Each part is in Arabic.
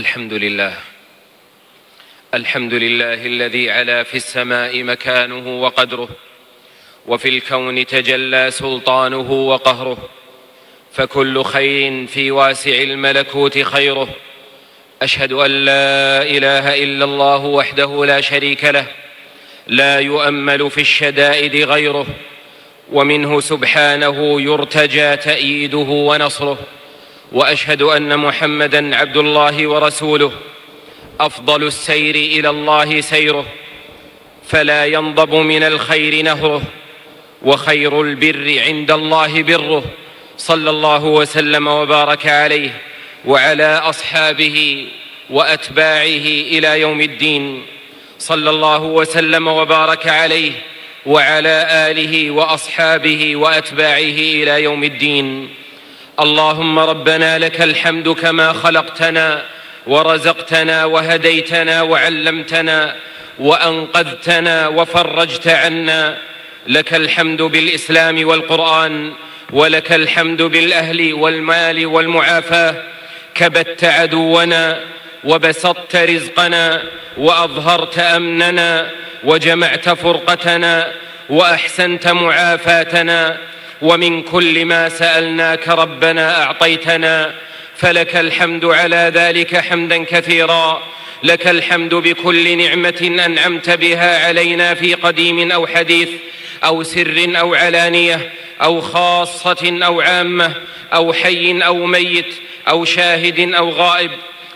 الحمد لله. الحمد لله الذي علا في السماء مكانه وقدره وفي الكون تجلى سلطانه وقهره فكل خير في واسع الملكوت خيره. أشهد أن لا إله إلا الله وحده لا شريك له لا يؤمل في الشدائد غيره ومنه سبحانه يرتجى تأييده ونصره. وأشهد أن محمدًا عبد الله ورسوله. أفضل السير إلى الله سيره فلا ينضب من الخير نهره وخير البر عند الله بره. صلى الله وسلم وبارك عليه وعلى أصحابه وأتباعه إلى يوم الدين. صلى الله وسلم وبارك عليه وعلى آله وأصحابه وأتباعه إلى يوم الدين. اللهم ربنا لك الحمد كما خلقتنا ورزقتنا وهديتنا وعلمتنا وأنقذتنا وفرجت عنا. لك الحمد بالإسلام والقرآن ولك الحمد بالأهل والمال والمعافاة. كبت عدونا وبسطت رزقنا وأظهرت أمننا وجمعت فرقتنا وأحسنت معافاتنا. ومن كل ما سألناك ربنا أعطيتنا. فلك الحمد على ذلك حمدا كثيرا. لك الحمد بكل نعمة أنعمت بها علينا في قديم أو حديث أو سر أو علانية أو خاصة أو عامة أو حي أو ميت أو شاهد أو غائب.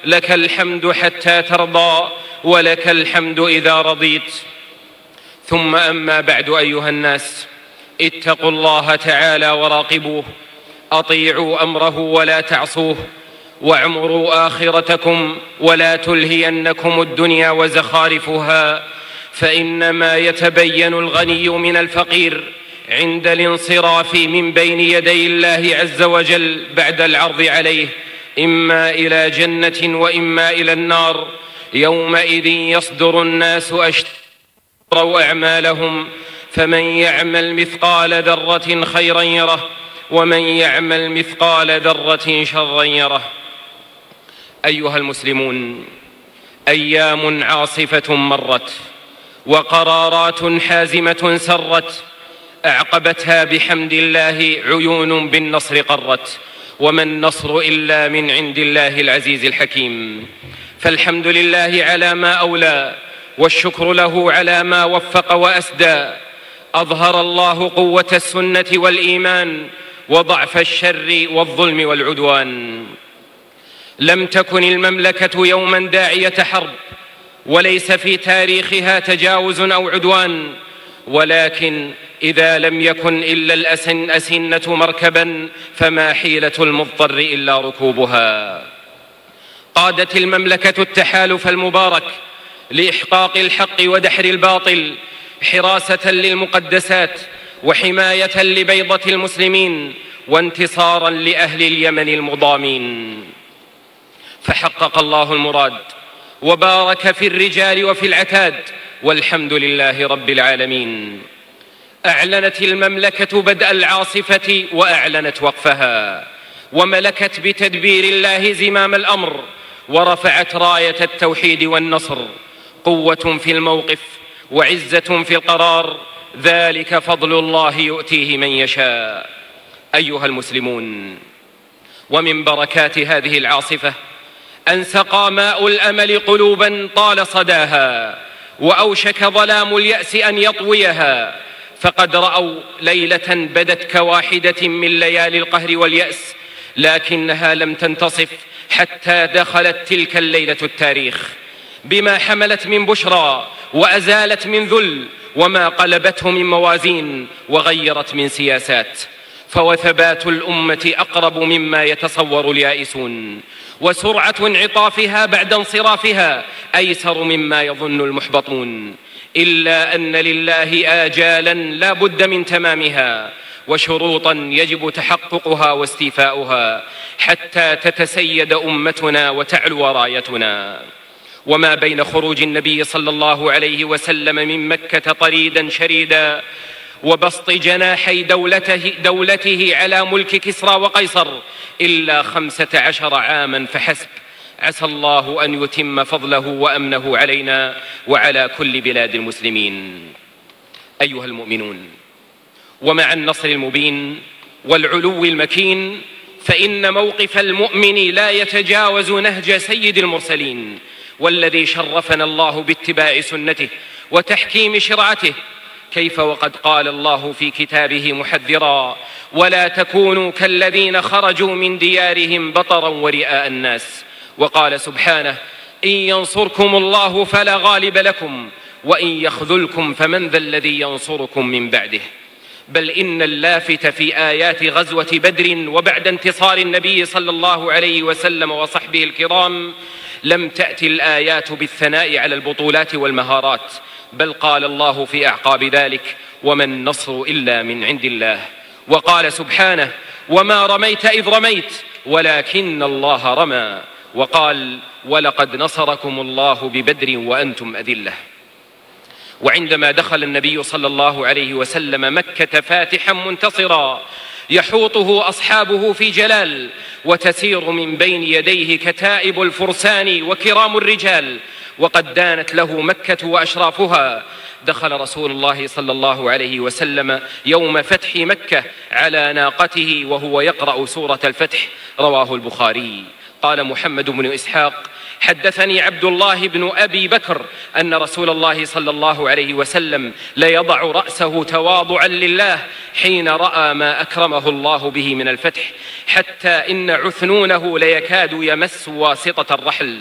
لك الحمد حتى ترضى ولك الحمد إذا رضيت. ثم أما بعد أيها الناس. اتقوا الله تعالى وراقبوه أطيعوا أمره ولا تعصوه واعمروا آخرتكم ولا تلهينكم الدنيا وزخارفها فإنما يتبين الغني من الفقير عند الانصراف من بين يدي الله عز وجل بعد العرض عليه إما إلى جنة وإما إلى النار يومئذ يصدر الناس أشتروا أعمالهم فمن يعمل مثقال ذرة خيرا يره ومن يعمل مثقال ذرة شرا يره. أيها المسلمون أيام عاصفة مرت وقرارات حازمة سرت أعقبتها بحمد الله عيون بالنصر قرت. وما النصر إلا من عند الله العزيز الحكيم. فالحمد لله على ما أولى والشكر له على ما وفق وأسدى. أظهر الله قوة السنة والإيمان وضعف الشر والظلم والعدوان. لم تكن المملكة يوما داعية حرب وليس في تاريخها تجاوز أو عدوان ولكن إذا لم يكن إلا الأسن أسنة مركبا فما حيلة المضطر إلا ركوبها. قادت المملكة التحالف المبارك لإحقاق الحق ودحر الباطل حراسة للمقدسات وحماية لبيضة المسلمين وانتصارا لأهل اليمن المضامين. فحقق الله المراد وبارك في الرجال وفي العتاد والحمد لله رب العالمين. أعلنت المملكة بدء العاصفة وأعلنت وقفها وملكت بتدبير الله زمام الأمر ورفعت راية التوحيد والنصر قوة في الموقف وعزة في القرار ذلك فضل الله يؤتيه من يشاء. أيها المسلمون ومن بركات هذه العاصفة أن سقى ماء الأمل قلوبا طال صداها وأوشك ظلام اليأس أن يطويها. فقد رأوا ليلة بدت كواحدة من ليالي القهر واليأس لكنها لم تنتصف حتى دخلت تلك الليلة التاريخ. بما حملت من بشرى وأزالت من ذل وما قلبته من موازين وغيرت من سياسات فوثبات الأمة أقرب مما يتصور اليائسون وسرعة انعطافها بعد انصرافها أيسر مما يظن المحبطون إلا أن لله آجالا لا بد من تمامها وشروطا يجب تحققها واستيفاؤها حتى تتسيد أمتنا وتعلو رايتنا وما بين خروج النبي صلى الله عليه وسلم من مكة طريدا شريدا وبسط جناحي دولته, دولته على ملك كسرى وقيصر إلا خمسة عشر عاما فحسب. عسى الله أن يتم فضله وأمنه علينا وعلى كل بلاد المسلمين. أيها المؤمنون ومع النصر المبين والعلو المكين فإن موقف المؤمن لا يتجاوز نهج سيد المرسلين. والذي شرفنا الله باتباع سنته وتحكيم شرعته. كيف وقد قال الله في كتابه محذرا ولا تكونوا كالذين خرجوا من ديارهم بطرا ورئاء الناس وقال سبحانه إن ينصركم الله فلا غالب لكم وإن يخذلكم فمن ذا الذي ينصركم من بعده بل إن اللافت في آيات غزوة بدر وبعد انتصار النبي صلى الله عليه وسلم وصحبه الكرام لم تأتي الآيات بالثناء على البطولات والمهارات بل قال الله في أعقاب ذلك وما النصر إلا من عند الله وقال سبحانه وما رميت إذ رميت ولكن الله رمى وقال ولقد نصركم الله ببدر وأنتم أذلة وعندما دخل النبي صلى الله عليه وسلم مكة فاتحا منتصرا يحوطه أصحابه في جلال وتسير من بين يديه كتائب الفرسان وكرام الرجال وقد دانت له مكة وأشرافها. دخل رسول الله صلى الله عليه وسلم يوم فتح مكة على ناقته وهو يقرأ سورة الفتح رواه البخاري. قال محمد بن إسحاق حدثني عبد الله بن أبي بكر أن رسول الله صلى الله عليه وسلم ليضع رأسه تواضعا لله حين رأى ما أكرمه الله به من الفتح حتى إن عثنونه ليكاد يمس واسطة الرحل.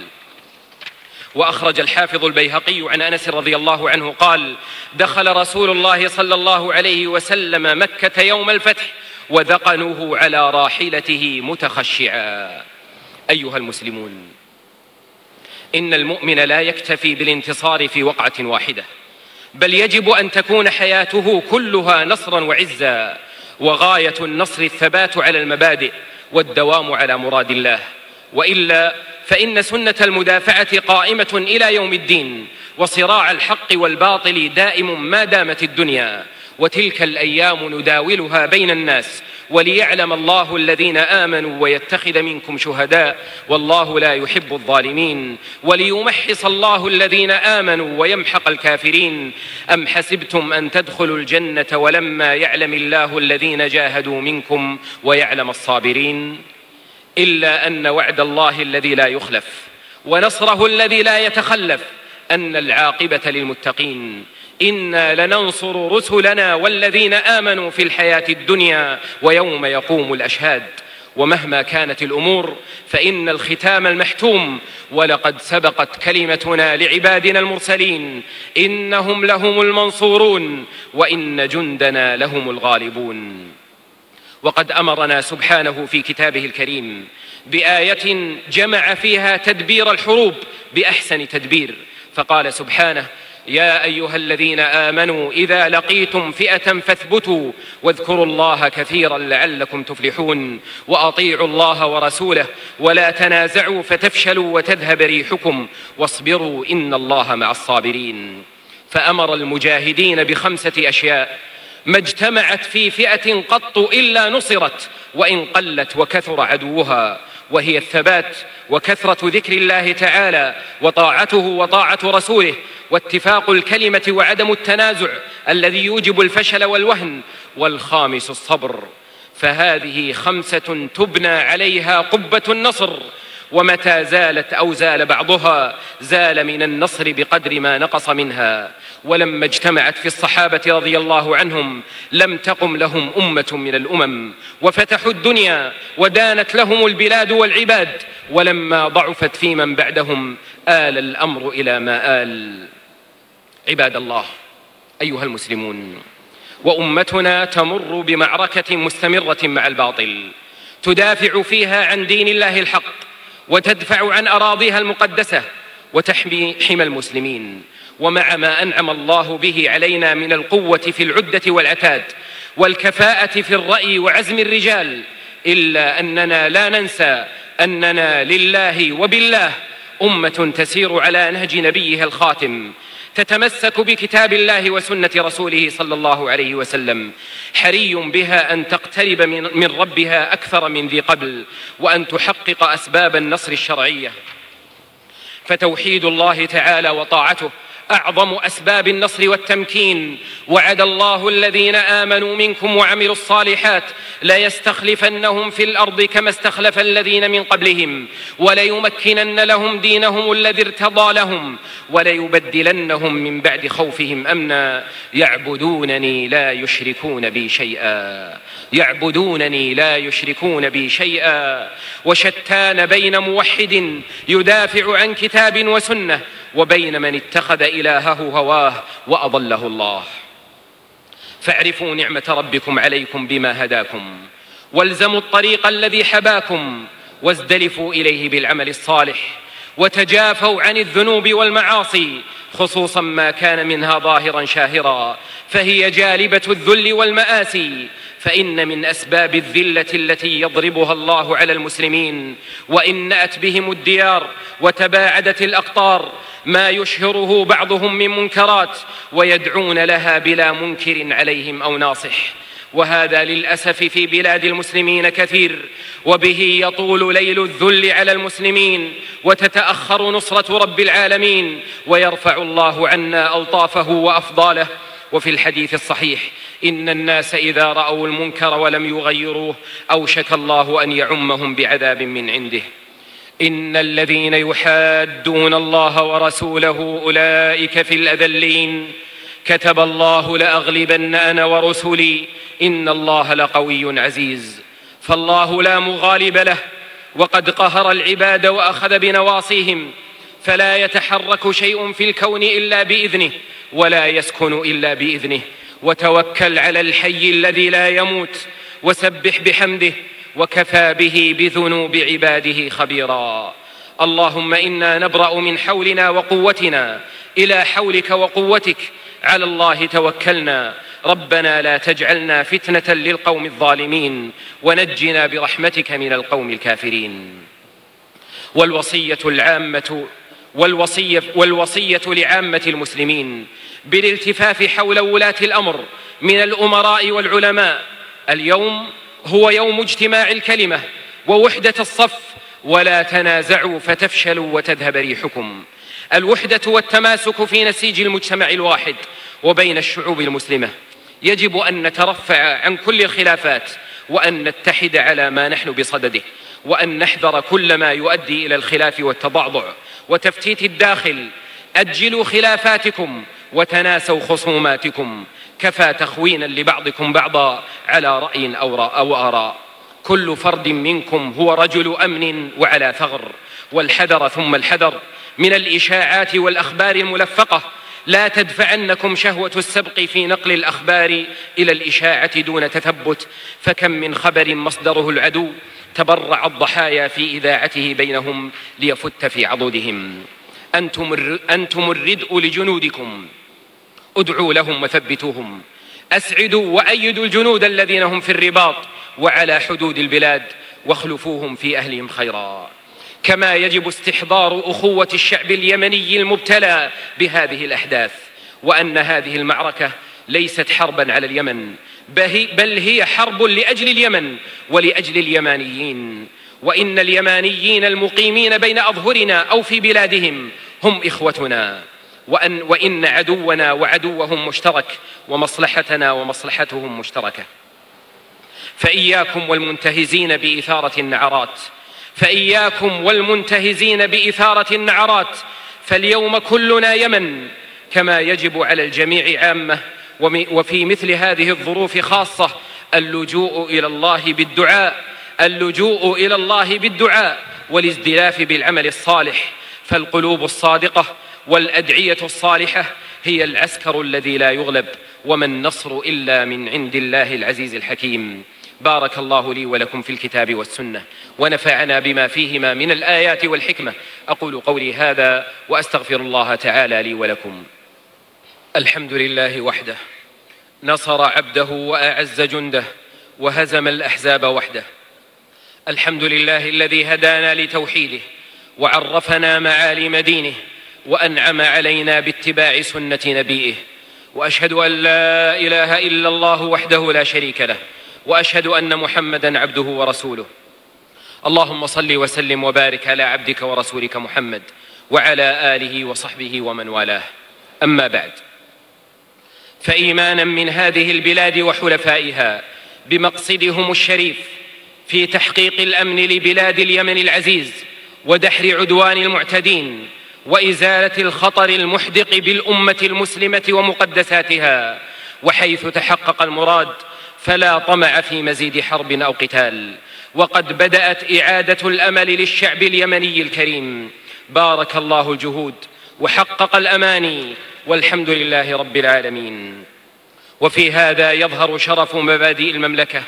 وأخرج الحافظ البيهقي عن أنس رضي الله عنه قال دخل رسول الله صلى الله عليه وسلم مكة يوم الفتح وذقنه على راحلته متخشعا. أيها المسلمون. إن المؤمن لا يكتفي بالانتصار في وقعة واحدة بل يجب أن تكون حياته كلها نصرا وعزا وغاية النصر الثبات على المبادئ والدوام على مراد الله. وإلا فإن سنة المدافعة قائمة إلى يوم الدين وصراع الحق والباطل دائم ما دامت الدنيا. وتلك الأيام نداولها بين الناس وليعلم الله الذين آمنوا ويتخذ منكم شهداء والله لا يحب الظالمين وليمحص الله الذين آمنوا ويمحق الكافرين أم حسبتم أن تدخلوا الجنة ولما يعلم الله الذين جاهدوا منكم ويعلم الصابرين إلا أن وعد الله الذي لا يخلف ونصره الذي لا يتخلف أن العاقبة للمتقين إنا لننصر رسلنا والذين آمنوا في الحياة الدنيا ويوم يقوم الأشهاد. ومهما كانت الأمور فإن الختام المحتوم ولقد سبقت كلمتنا لعبادنا المرسلين إنهم لهم المنصورون وإن جندنا لهم الغالبون. وقد أمرنا سبحانه في كتابه الكريم بآية جمع فيها تدبير الحروب بأحسن تدبير. فقال سبحانه يا أيها الذين آمنوا إذا لقيتم فئة فاثبتوا واذكروا الله كثيرا لعلكم تفلحون وأطيعوا الله ورسوله ولا تنازعوا فتفشلوا وتذهب ريحكم واصبروا إن الله مع الصابرين. فأمر المجاهدين بخمسة أشياء. ما اجتمعت في فئة قط إلا نصرت وإن قلت وكثر عدوها. وهي الثبات وكثرة ذكر الله تعالى وطاعته وطاعة رسوله واتفاق الكلمة وعدم التنازع الذي يوجب الفشل والوهن والخامس الصبر. فهذه خمسة تبنى عليها قبة النصر ومتى زالت أو زال بعضها زال من النصر بقدر ما نقص منها. ولما اجتمعت في الصحابة رضي الله عنهم لم تقم لهم أمة من الأمم. وفتحوا الدنيا ودانت لهم البلاد والعباد. ولما ضعفت في من بعدهم آل الأمر إلى ما آل. عباد الله أيها المسلمون وأمتنا تمر بمعركة مستمرة مع الباطل تدافع فيها عن دين الله الحق. وتدفع عن أراضيها المقدسة وتحمي حمى المسلمين. ومع ما أنعم الله به علينا من القوة في العدة والعتاد والكفاءة في الرأي وعزم الرجال إلا أننا لا ننسى أننا لله وبالله أمة تسير على نهج نبيه الخاتم. تتمسك بكتاب الله وسنة رسوله صلى الله عليه وسلم. حري بها أن تقترب من, ربها أكثر من ذي قبل وأن تحقق أسباب النصر الشرعية. فتوحيد الله تعالى وطاعته أعظم أسباب النصر والتمكين. وعد الله الذين آمنوا منكم وعملوا الصالحات ليستخلفنهم في الأرض كما استخلف الذين من قبلهم وليمكنن لهم دينهم الذي ارتضى لهم وليبدلنهم من بعد خوفهم أمنا. يعبدونني لا يشركون بي شيئا. يعبدونني لا يشركون بي شيئا. وشتان بين موحد يدافع عن كتاب وسنة وبين من اتخذ إلهه هواه وأضله الله. فاعرفوا نعمة ربكم عليكم بما هداكم والزموا الطريق الذي حباكم وازدلفوا إليه بالعمل الصالح وتجافوا عن الذنوب والمعاصي خصوصا ما كان منها ظاهرا شاهرا فهي جالبة الذل والمآسي. فإن من أسباب الذلة التي يضربها الله على المسلمين وإن نأت بهم الديار وتباعدت الأقطار ما يشهره بعضهم من منكرات ويدعون لها بلا منكر عليهم أو ناصح. وهذا للأسف في بلاد المسلمين كثير وبه يطول ليل الذل على المسلمين وتتأخر نصرة رب العالمين ويرفع الله عنا ألطافه وأفضاله. وفي الحديث الصحيح إن الناس إذا رأوا المنكر ولم يغيروه أوشك الله أن يعمهم بعذاب من عنده. إن الذين يحادون الله ورسوله أولئك في الأذلين. كتب الله لأغلبن أنا ورسلي. إن الله لقوي عزيز. فالله لا مغالب له. وقد قهر العباد وأخذ بنواصيهم. فلا يتحرك شيء في الكون إلا بإذنه. ولا يسكن إلا بإذنه. وتوكل على الحي الذي لا يموت وسبح بحمده وكفى به بذنوب عباده خبيرا. اللهم إنا نبرأ من حولنا وقوتنا إلى حولك وقوتك. على الله توكلنا. ربنا لا تجعلنا فتنة للقوم الظالمين ونجنا برحمتك من القوم الكافرين. والوصية العامة والوصية, والوصية لعامة المسلمين بالالتفاف حول ولاة الأمر من الأمراء والعلماء. اليوم هو يوم اجتماع الكلمة ووحدة الصف ولا تنازعوا فتفشلوا وتذهب ريحكم. الوحدة والتماسك في نسيج المجتمع الواحد وبين الشعوب المسلمة. يجب أن نترفع عن كل الخلافات وأن نتحد على ما نحن بصدده وأن نحذر كل ما يؤدي إلى الخلاف والتضعضع. وتفتيت الداخل أجلوا خلافاتكم وتناسوا خصوماتكم. كفى تخوينا لبعضكم بعضا على رأي أو آراء. كل فرد منكم هو رجل أمن وعلى ثغر. والحذر ثم الحذر. من الإشاعات والأخبار الملفقة لا تدفعنكم شهوة السبق في نقل الأخبار إلى الإشاعة دون تثبت. فكم من خبر مصدره العدو. تبرع الضحايا في إذاعته بينهم ليفت في عضدهم. أنتم, الردء لجنودكم. ادعوا لهم وثبتوهم. أسعدوا وأيدوا الجنود الذين هم في الرباط وعلى حدود البلاد واخلفوهم في أهلهم خيرا. كما يجب استحضار أخوة الشعب اليمني المبتلى بهذه الأحداث وأن هذه المعركة ليست حربا على اليمن بل هي حرب لأجل اليمن ولأجل اليمانيين. وإن اليمانيين المقيمين بين أظهرنا أو في بلادهم هم إخوتنا. وأن, وإن عدونا وعدوهم مشترك ومصلحتنا ومصلحتهم مشتركة. فإياكم والمنتهزين بإثارة النعرات. فإياكم والمنتهزين بإثارة النعرات. فاليوم كلنا يمن كما يجب على الجميع عامة. وفي مثل هذه الظروف خاصة اللجوء إلى الله بالدعاء. اللجوء إلى الله بالدعاء. والازدلاف بالعمل الصالح. فالقلوب الصادقة والأدعية الصالحة هي العسكر الذي لا يغلب وما النصر إلا من عند الله العزيز الحكيم. بارك الله لي ولكم في الكتاب والسنة ونفعنا بما فيهما من الآيات والحكمة. أقول قولي هذا وأستغفر الله تعالى لي ولكم. الحمد لله وحده نصر عبده وأعز جنده وهزم الأحزاب وحده. الحمد لله الذي هدانا لتوحيده وعرفنا معالم دينه وأنعم علينا باتباع سنة نبيه. وأشهد أن لا إله إلا الله وحده لا شريك له. وأشهد أن محمدا عبده ورسوله. اللهم صل وسلم وبارك على عبدك ورسولك محمد وعلى آله وصحبه ومن والاه. أما بعد. فإيمانا من هذه البلاد وحلفائها بمقصدهم الشريف في تحقيق الأمن لبلاد اليمن العزيز ودحر عدوان المعتدين وإزالة الخطر المحدق بالأمة المسلمة ومقدساتها وحيث تحقق المراد فلا طمع في مزيد حرب أو قتال. وقد بدأت إعادة الأمل للشعب اليمني الكريم. بارك الله الجهود وحقق الأماني والحمد لله رب العالمين. وفي هذا يظهر شرف مبادئ المملكة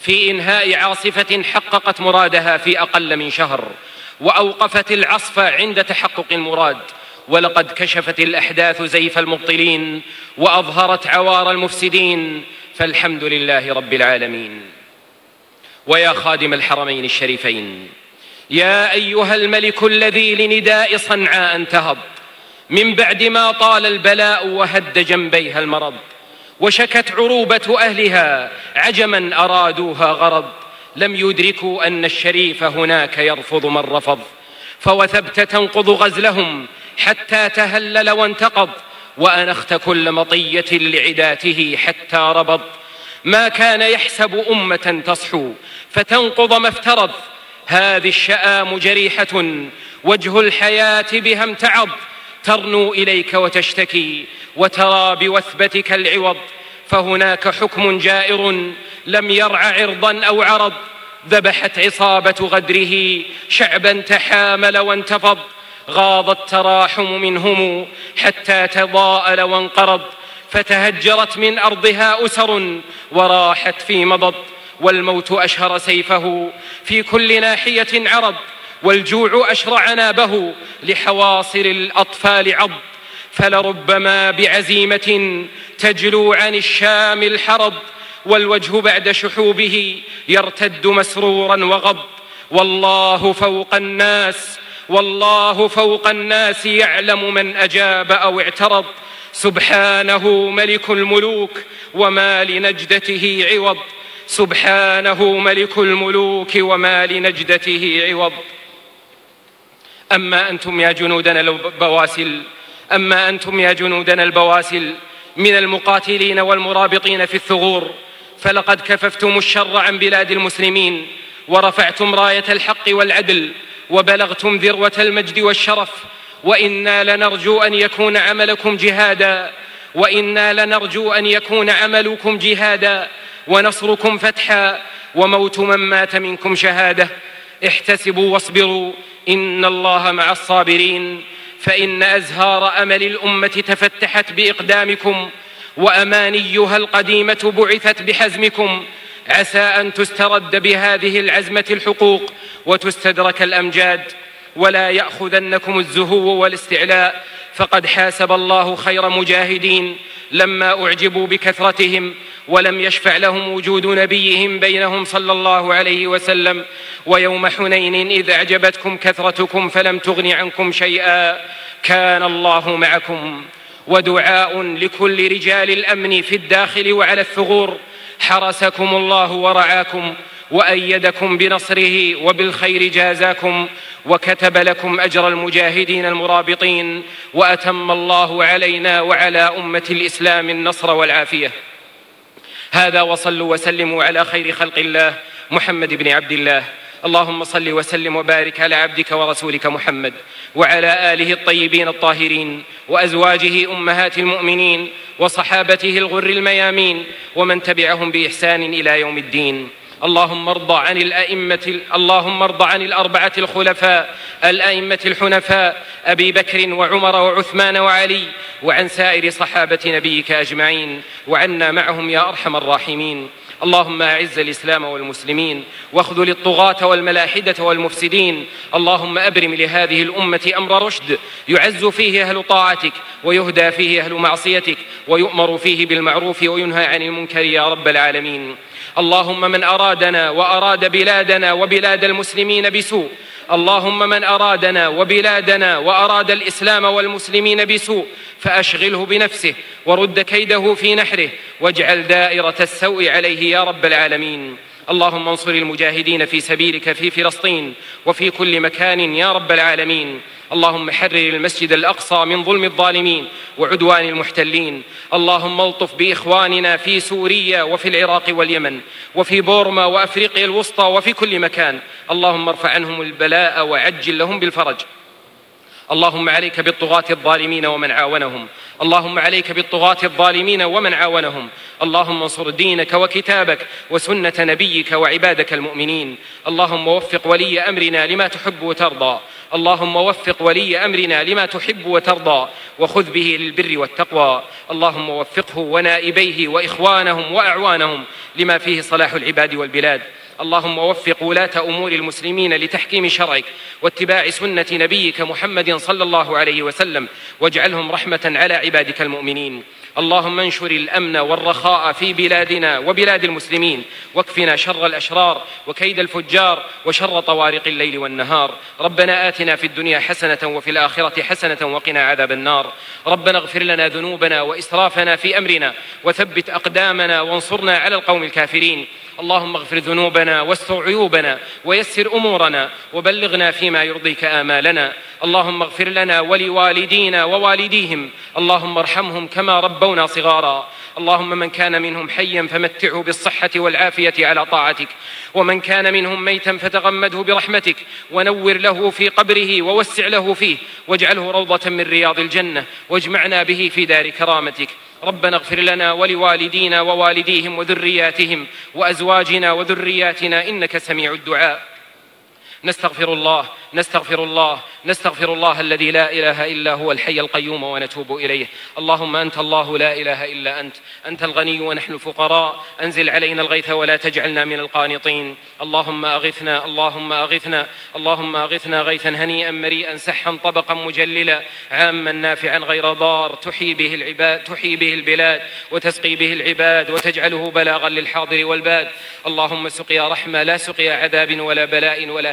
في إنهاء عاصفة حققت مرادها في أقل من شهر وأوقفت العصف عند تحقق المراد ولقد كشفت الأحداث زيف المبطلين وأظهرت عوار المفسدين فالحمد لله رب العالمين. ويا خادم الحرمين الشريفين يا أيها الملك الذي لنداء صنعاء انتهض من بعد ما طال البلاء وهد جنبيها المرض وشكت عروبة أهلها عجما أرادوها غرض لم يدركوا أن الشريف هناك يرفض من رفض. فوثبت تنقض غزلهم حتى تهلل وانتقض وأنخت كل مطية لعداته حتى ربض. ما كان يحسب أمة تصحو فتنقض ما افترض. هذه الشآم جريحة وجه الحياة بها امتعض. ترنو إليك وتشتكي وترى بوثبتك العوض. فهناك حكم جائر لم يرع عرضا أو عرض ذبحت عصابة غدره شعبا تحامل وانتفض غاض التراحم منهم حتى تضاءل وانقرض فتهجرت من أرضها أسر وراحت في مضض والموت أشهر سيفه في كل ناحية عرض والجوع أشرع نابه لحواصر الأطفال عض. فلربما بعزيمة تجلو عن الشام الحرض والوجه بعد شحوبه يرتد مسرورا وغض والله فوق الناس والله فوق الناس يعلم من أجاب أو اعترض. سبحانه ملك الملوك وما لنجدته عوض. سبحانه ملك الملوك وما لنجدته عوض. أما أنتم يا جنودنا البواسل أما أنتم يا جنودنا البواسل من المقاتلين والمرابطين في الثغور فلقد كففتم الشر عن بلاد المسلمين ورفعتم راية الحق والعدل وبلغتم ذروة المجد والشرف وإنا لنرجو أن يكون عملكم جهادا وإنا لنرجو أن يكون عملكم جهادا ونصركم فتحا وموت من مات منكم شهادة. احتسبوا واصبروا إن الله مع الصابرين. فإن أزهار أمل الأمة تفتحت بإقدامكم وأمانيها القديمة بعثت بحزمكم عسى أن تسترد بهذه العزمة الحقوق وتستدرك الأمجاد ولا يأخذنكم الزهو والاستعلاء فقد حاسب الله خير مجاهدين لما أعجبوا بكثرتهم ولم يشفع لهم وجود نبيهم بينهم صلى الله عليه وسلم. ويوم حنين إذ أعجبتكم كثرتكم فلم تغن عنكم شيئا. كان الله معكم. ودعاء لكل رجال الأمن في الداخل وعلى الثغور. حرسكم الله ورعاكم وأيدكم بنصره وبالخير جازاكم. وكتب لكم أجر المجاهدين المرابطين. وأتم الله علينا وعلى أمة الإسلام النصر والعافية. هذا وصلوا وسلموا على خير خلق الله محمد بن عبد الله. اللهم صل وسلم وبارك على عبدك ورسولك محمد وعلى آله الطيبين الطاهرين وأزواجه أمهات المؤمنين وصحابته الغر الميامين ومن تبعهم بإحسان إلى يوم الدين. اللهم ارض عن الأئمة اللهم ارض عن الأربعة الخلفاء الأئمة الحنفاء أبي بكر وعمر وعثمان وعلي وعن سائر صحابة نبيك أجمعين وعنا معهم يا أرحم الراحمين. اللهم أعز الإسلام والمسلمين واخذل الطغاة والملاحدة والمفسدين اللهم أبرم لهذه الأمة أمر رشد يعز فيه أهل طاعتك ويهدى فيه أهل معصيتك ويؤمر فيه بالمعروف وينهى عن المنكر يا رب العالمين اللهم من أرادنا وأراد بلادنا وبلاد المسلمين بسوء اللهم من أرادنا وبلادنا وأراد الإسلام والمسلمين بسوء فأشغله بنفسه ورد كيده في نحره واجعل دائرة السوء عليه يا رب العالمين. اللهم انصر المجاهدين في سبيلك في فلسطين وفي كل مكان يا رب العالمين. اللهم حرر المسجد الأقصى من ظلم الظالمين وعدوان المحتلين. اللهم الطف بإخواننا في سوريا وفي العراق واليمن وفي بورما وأفريقيا الوسطى وفي كل مكان. اللهم ارفع عنهم البلاء وعجل لهم بالفرج. اللهم عليك بالطغاة الظالمين ومن عاونهم. اللهم عليك بالطغاة الظالمين ومن عاونهم. اللهم انصر دينك وكتابك وسنة نبيك وعبادك المؤمنين. اللهم وفق ولي أمرنا لما تحب وترضى. اللهم وفق ولي أمرنا لما تحب وترضى. وخذ به للبر والتقوى. اللهم وفقه ونائبيه وإخوانهم وأعوانهم لما فيه صلاح العباد والبلاد. اللهم وفق ولاة أمور المسلمين لتحكيم شرعك واتباع سنة نبيك محمد صلى الله عليه وسلم واجعلهم رحمة على عبادك المؤمنين. اللهم انشر الأمن والرخاء في بلادنا وبلاد المسلمين واكفنا شر الأشرار وكيد الفجار وشر طوارق الليل والنهار. ربنا آتنا في الدنيا حسنة وفي الآخرة حسنة وقنا عذاب النار. ربنا اغفر لنا ذنوبنا وإسرافنا في أمرنا وثبت أقدامنا وانصرنا على القوم الكافرين. اللهم اغفر ذنوبنا واستر عيوبنا ويسر أمورنا وبلغنا فيما يرضيك آمالنا. اللهم اغفر لنا ولوالدينا ووالديهم. اللهم ارحمهم كما ربونا صغارا. اللهم من كان منهم حيا فمتعه بالصحة والعافية على طاعتك. ومن كان منهم ميتا فتغمده برحمتك. ونور له في قبره ووسع له فيه. واجعله روضة من رياض الجنة. واجمعنا به في دار كرامتك. ربنا اغفر لنا ولوالدينا ووالديهم وذرياتهم وأزواجنا وذرياتنا إنك سميع الدعاء. نستغفر الله نستغفر الله نستغفر الله الذي لا إله إلا هو الحي القيوم ونتوب إليه. اللهم أنت الله لا إله إلا أنت أنت الغني ونحن الفقراء أنزل علينا الغيث ولا تجعلنا من القانطين. اللهم أغثنا اللهم أغثنا اللهم أغثنا غيثا هنيئا مريئا سحا طبقا مجللا عاما نافعا غير ضار. تحيي به العباد تحيي به البلاد وتسقي به العباد وتجعله بلاغا للحاضر والباد. اللهم سقيا رحمة لا سقيا عذاب ولا بلاء ولا